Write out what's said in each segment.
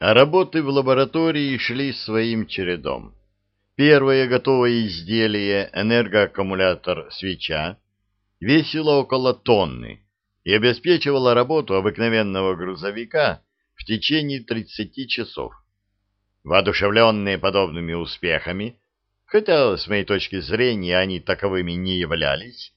А работы в лаборатории шли своим чередом. Первое готовое изделие, энергоаккумулятор «Свеча», весило около тонны и обеспечивало работу обыкновенного грузовика в течение 30 часов. Воодушевленные подобными успехами, хотя, с моей точки зрения, они таковыми не являлись,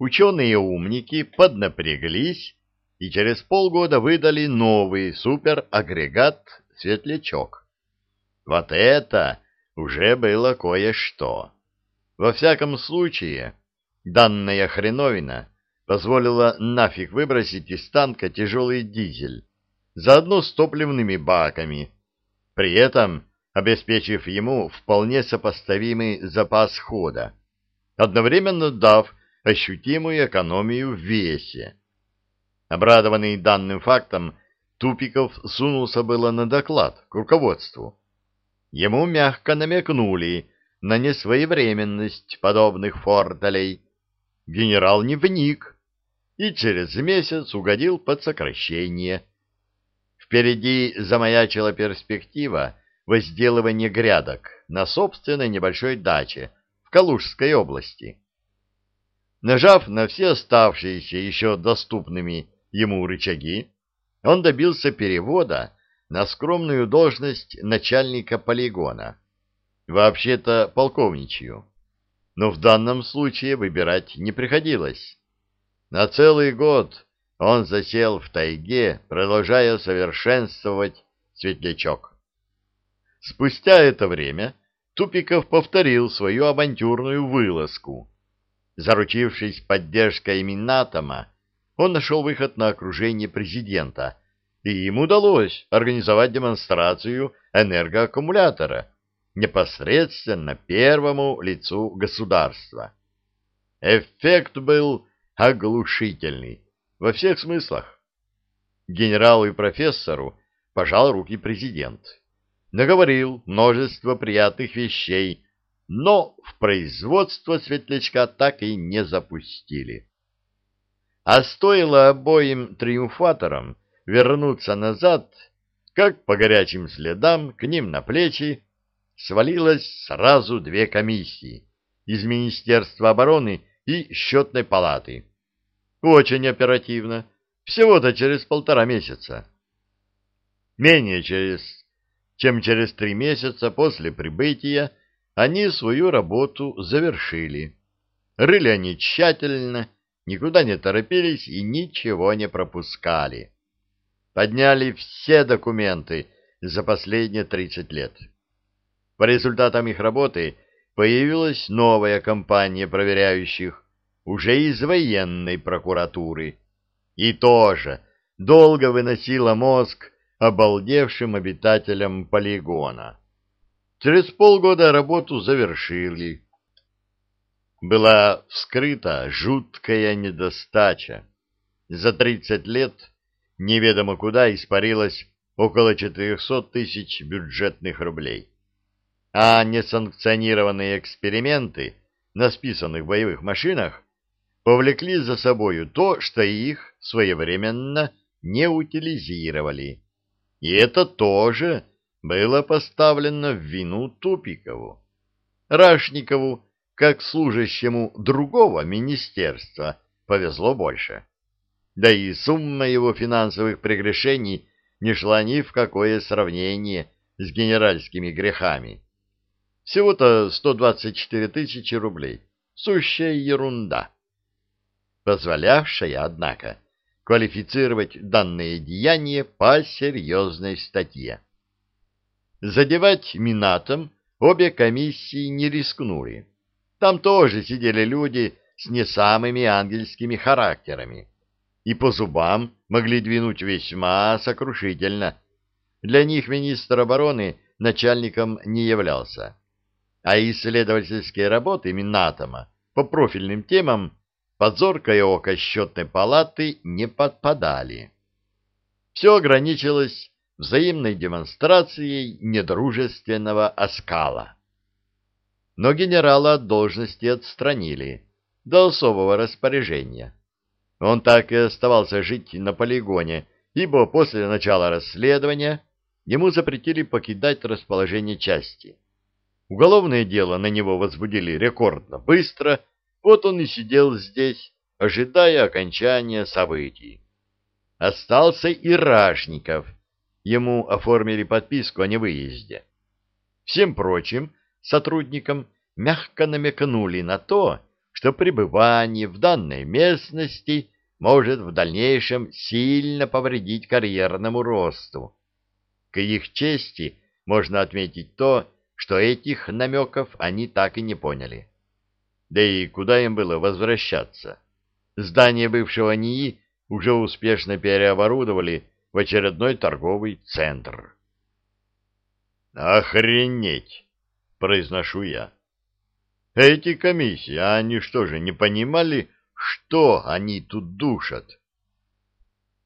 ученые-умники поднапряглись и через полгода выдали новый суперагрегат «Светлячок». Вот это уже было кое-что. Во всяком случае, данная хреновина позволила нафиг выбросить из танка тяжелый дизель, заодно с топливными баками, при этом обеспечив ему вполне сопоставимый запас хода, одновременно дав ощутимую экономию в весе. Обрадованный данным фактом, Тупиков сунулся было на доклад к руководству. Ему мягко намекнули на несвоевременность подобных форталей. Генерал не вник и через месяц угодил под сокращение. Впереди замаячила перспектива возделывания грядок на собственной небольшой даче в Калужской области. Нажав на все оставшиеся еще доступными ему рычаги, он добился перевода на скромную должность начальника полигона, вообще-то полковничью. Но в данном случае выбирать не приходилось. На целый год он засел в тайге, продолжая совершенствовать светлячок. Спустя это время Тупиков повторил свою авантюрную вылазку. Заручившись поддержкой Минатома, он нашел выход на окружение президента, и им удалось организовать демонстрацию энергоаккумулятора непосредственно первому лицу государства. Эффект был оглушительный во всех смыслах. Генералу и профессору пожал руки президент. Наговорил множество приятных вещей, но в производство светлячка так и не запустили. А стоило обоим триумфаторам вернуться назад, как по горячим следам к ним на плечи свалилось сразу две комиссии из Министерства обороны и Счетной палаты. Очень оперативно, всего-то через полтора месяца. Менее через, чем через три месяца после прибытия они свою работу завершили. Рыли они тщательно, никуда не торопились и ничего не пропускали. Подняли все документы за последние 30 лет. По результатам их работы появилась новая компания проверяющих, уже из военной прокуратуры, и тоже долго выносила мозг обалдевшим обитателям полигона. Через полгода работу завершили, была вскрыта жуткая недостача. За 30 лет неведомо куда испарилось около 400 тысяч бюджетных рублей. А несанкционированные эксперименты на списанных боевых машинах повлекли за собою то, что их своевременно не утилизировали. И это тоже было поставлено в вину Тупикову. Рашникову как служащему другого министерства повезло больше. Да и сумма его финансовых прегрешений не шла ни в какое сравнение с генеральскими грехами. Всего-то 124 тысячи рублей. Сущая ерунда. Позволявшая, однако, квалифицировать данное деяние по серьезной статье. Задевать минатом обе комиссии не рискнули там тоже сидели люди с не самыми ангельскими характерами, и по зубам могли двинуть весьма сокрушительно. Для них министр обороны начальником не являлся, а исследовательские работы Минатома по профильным темам под зоркое око счетной палаты не подпадали. Все ограничилось взаимной демонстрацией недружественного оскала но генерала от должности отстранили до особого распоряжения. Он так и оставался жить на полигоне, ибо после начала расследования ему запретили покидать расположение части. Уголовное дело на него возбудили рекордно быстро, вот он и сидел здесь, ожидая окончания событий. Остался и Ражников, ему оформили подписку о невыезде. Всем прочим сотрудникам мягко намекнули на то, что пребывание в данной местности может в дальнейшем сильно повредить карьерному росту. К их чести можно отметить то, что этих намеков они так и не поняли. Да и куда им было возвращаться? Здание бывшего НИИ уже успешно переоборудовали в очередной торговый центр. «Охренеть!» — произношу я. «Эти комиссии, они что же, не понимали, что они тут душат?»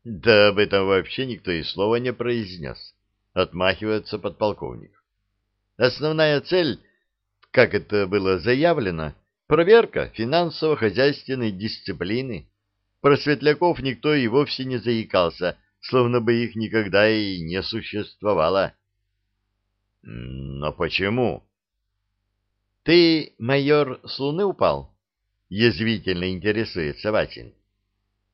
«Да об этом вообще никто и слова не произнес», — отмахивается подполковник. «Основная цель, как это было заявлено, проверка финансово-хозяйственной дисциплины. Про светляков никто и вовсе не заикался, словно бы их никогда и не существовало». «Но почему?» «Ты, майор, с луны упал?» — язвительно интересуется Васин.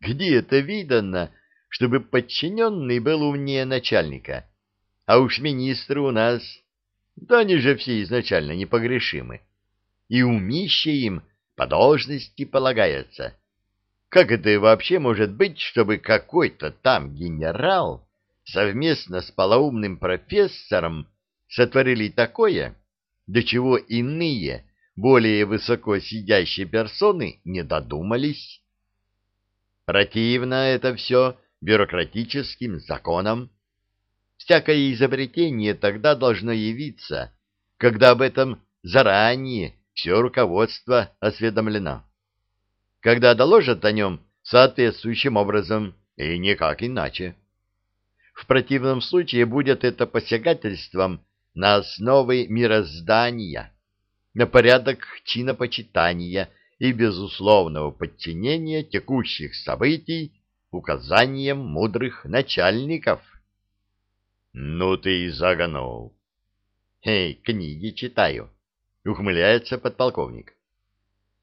«Где это видано, чтобы подчиненный был умнее начальника? А уж министры у нас... Да они же все изначально непогрешимы. И умище им по должности полагается. Как это вообще может быть, чтобы какой-то там генерал совместно с полоумным профессором сотворили такое, до чего иные, более высоко сидящие персоны не додумались. Противно это все бюрократическим законам. Всякое изобретение тогда должно явиться, когда об этом заранее все руководство осведомлено. Когда доложат о нем соответствующим образом и никак иначе. В противном случае будет это посягательством на основы мироздания, на порядок чинопочитания и безусловного подчинения текущих событий указаниям мудрых начальников. Ну ты и загонул. Эй, книги читаю, ухмыляется подполковник.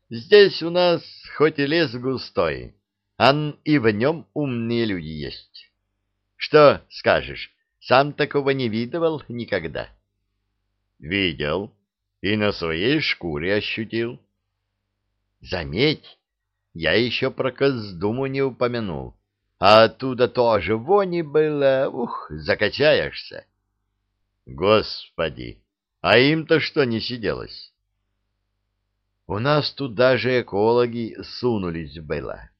Здесь у нас хоть и лес густой, ан и в нем умные люди есть. Что скажешь, сам такого не видывал никогда? — Видел и на своей шкуре ощутил. Заметь, я еще про Коздуму не упомянул, а оттуда тоже вони было, ух, закачаешься. Господи, а им-то что не сиделось? У нас тут даже экологи сунулись было.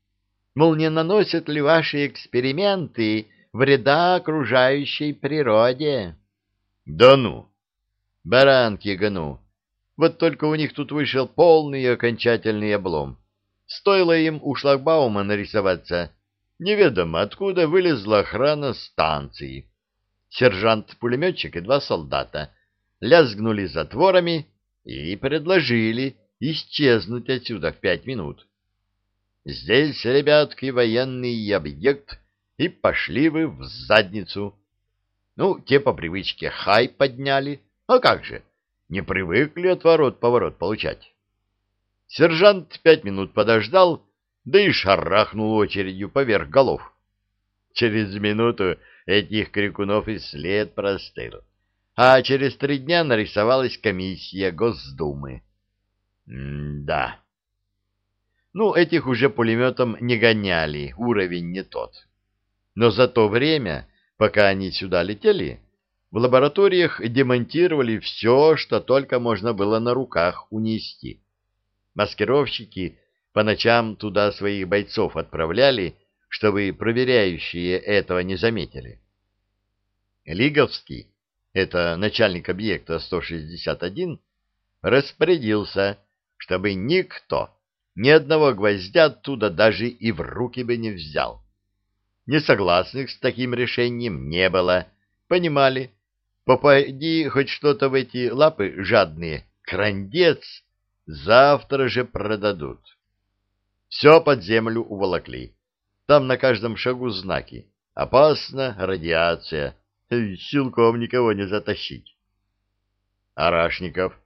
Мол, не наносят ли ваши эксперименты вреда окружающей природе? Да ну! Баранки гону. Вот только у них тут вышел полный и окончательный облом. Стоило им у шлагбаума нарисоваться. Неведомо, откуда вылезла охрана станции. Сержант-пулеметчик и два солдата лязгнули затворами и предложили исчезнуть отсюда в пять минут. Здесь, ребятки, военный объект, и пошли вы в задницу. Ну, те по привычке хай подняли, а как же, не привыкли отворот-поворот получать. Сержант пять минут подождал, да и шарахнул очередью поверх голов. Через минуту этих крикунов и след простыл, а через три дня нарисовалась комиссия Госдумы. М-да. Ну, этих уже пулеметом не гоняли, уровень не тот. Но за то время, пока они сюда летели, в лабораториях демонтировали все, что только можно было на руках унести. Маскировщики по ночам туда своих бойцов отправляли, чтобы проверяющие этого не заметили. Лиговский, это начальник объекта 161, распорядился, чтобы никто, ни одного гвоздя оттуда даже и в руки бы не взял. Несогласных с таким решением не было, понимали, Попади хоть что-то в эти лапы жадные, крандец, завтра же продадут. Все под землю уволокли. Там на каждом шагу знаки. Опасно, радиация. силком никого не затащить. Арашников,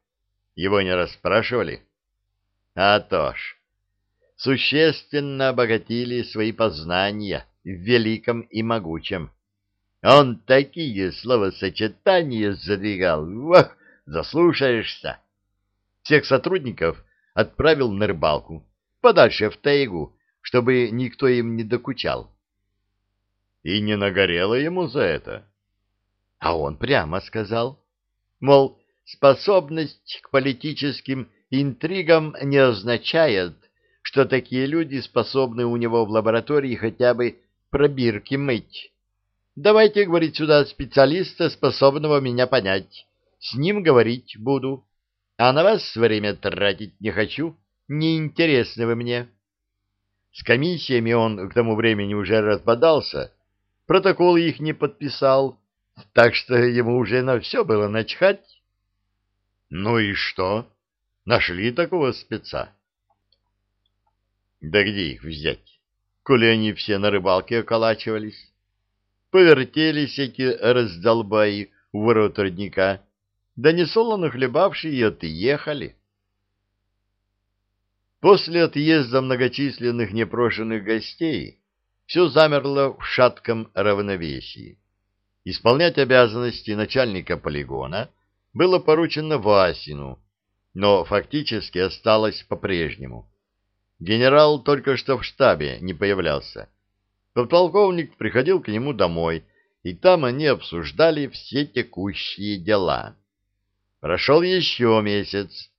его не расспрашивали? А то ж, существенно обогатили свои познания в великом и могучем. Он такие словосочетания задвигал, вах, заслушаешься. Всех сотрудников отправил на рыбалку, подальше в тайгу, чтобы никто им не докучал. И не нагорело ему за это. А он прямо сказал, мол, способность к политическим интригам не означает, что такие люди способны у него в лаборатории хотя бы пробирки мыть. Давайте, говорит, сюда специалиста, способного меня понять. С ним говорить буду. А на вас время тратить не хочу. Неинтересны вы мне. С комиссиями он к тому времени уже распадался, протокол их не подписал, так что ему уже на все было начхать. Ну и что? Нашли такого спеца? Да где их взять, коли они все на рыбалке околачивались? Повертелись эти раздолбаи у ворот родника, да несолоно хлебавшие и отъехали. После отъезда многочисленных непрошенных гостей все замерло в шатком равновесии. Исполнять обязанности начальника полигона было поручено Васину, но фактически осталось по-прежнему. Генерал только что в штабе не появлялся. Подполковник приходил к нему домой, и там они обсуждали все текущие дела. Прошел еще месяц.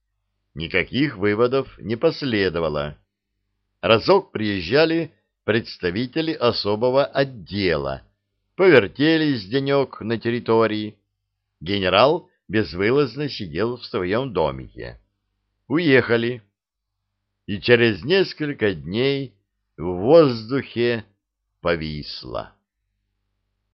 Никаких выводов не последовало. Разок приезжали представители особого отдела, повертелись денек на территории. Генерал безвылазно сидел в своем домике. Уехали и через несколько дней в воздухе повисло.